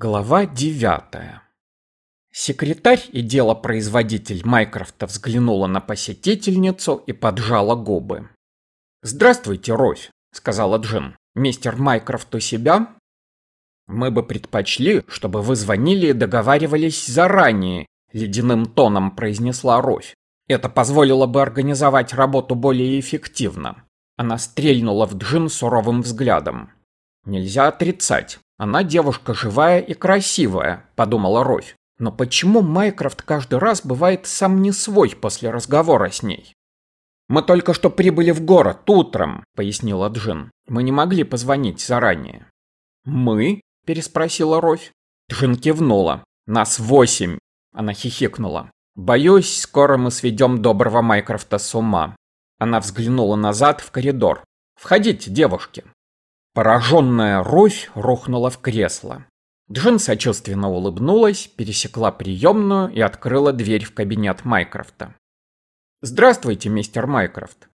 Глава 9. Секретарь и делопроизводитель Майкрофта взглянула на посетительницу и поджала губы. «Здравствуйте, Ровь», — сказала Джин. «Мистер Майкрофт у себя?» «Мы бы предпочли, чтобы вы звонили и договаривались заранее», — ледяным тоном произнесла Ровь. «Это позволило бы организовать работу более эффективно». Она стрельнула в Джин суровым взглядом. «Нельзя отрицать. Она девушка живая и красивая, подумала Ровь. Но почему Майкрофт каждый раз бывает сам не свой после разговора с ней? «Мы только что прибыли в город утром», — пояснила Джин. «Мы не могли позвонить заранее». «Мы?» — переспросила Ровь. Джин кивнула. «Нас восемь», — она хихикнула. «Боюсь, скоро мы сведем доброго Майкрофта с ума». Она взглянула назад в коридор. «Входите, девушки». Пораженная Руфь рухнула в кресло. Джин сочувственно улыбнулась, пересекла приемную и открыла дверь в кабинет Майкрофта. «Здравствуйте, мистер Майкрофт».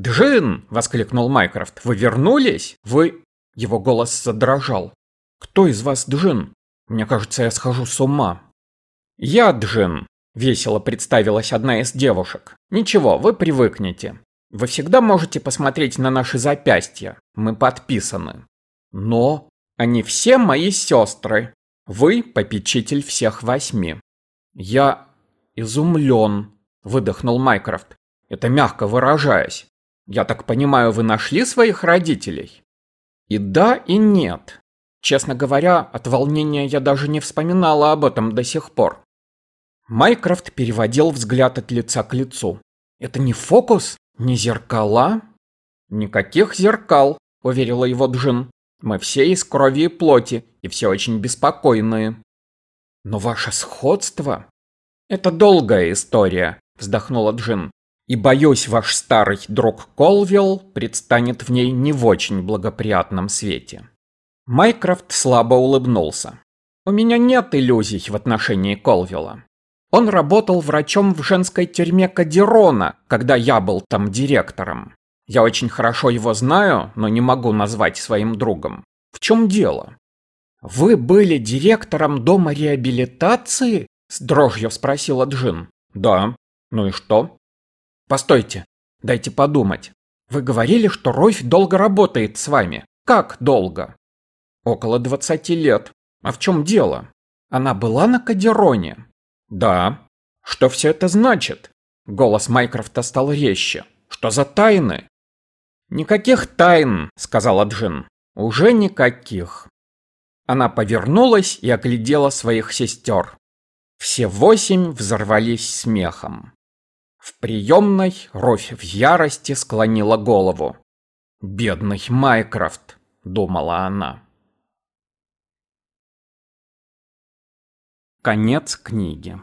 «Джин!» — воскликнул Майкрофт. «Вы вернулись? Вы...» Его голос задрожал. «Кто из вас Джин? Мне кажется, я схожу с ума». «Я Джин», — весело представилась одна из девушек. «Ничего, вы привыкнете. Вы всегда можете посмотреть на наши запястья. Мы подписаны. Но они все мои сестры. Вы попечитель всех восьми. Я изумлен, выдохнул Майкрофт. Это мягко выражаясь. Я так понимаю, вы нашли своих родителей? И да, и нет. Честно говоря, от волнения я даже не вспоминала об этом до сих пор. Майкрофт переводил взгляд от лица к лицу. Это не фокус? «Не зеркала?» «Никаких зеркал», — уверила его Джин. «Мы все из крови и плоти, и все очень беспокойные». «Но ваше сходство...» «Это долгая история», — вздохнула Джин. «И боюсь, ваш старый друг Колвилл предстанет в ней не в очень благоприятном свете». Майкрофт слабо улыбнулся. «У меня нет иллюзий в отношении Колвилла. Он работал врачом в женской тюрьме Кадирона, когда я был там директором. Я очень хорошо его знаю, но не могу назвать своим другом. В чем дело? Вы были директором дома реабилитации? С дрожью спросила Джин. Да. Ну и что? Постойте, дайте подумать. Вы говорили, что Ройф долго работает с вами. Как долго? Около двадцати лет. А в чем дело? Она была на Кадероне. «Да». «Что все это значит?» Голос Майкрофта стал резче. «Что за тайны?» «Никаких тайн», — сказала Джин. «Уже никаких». Она повернулась и оглядела своих сестер. Все восемь взорвались смехом. В приемной Ровь в ярости склонила голову. «Бедный Майкрофт», — думала она. Конец книги.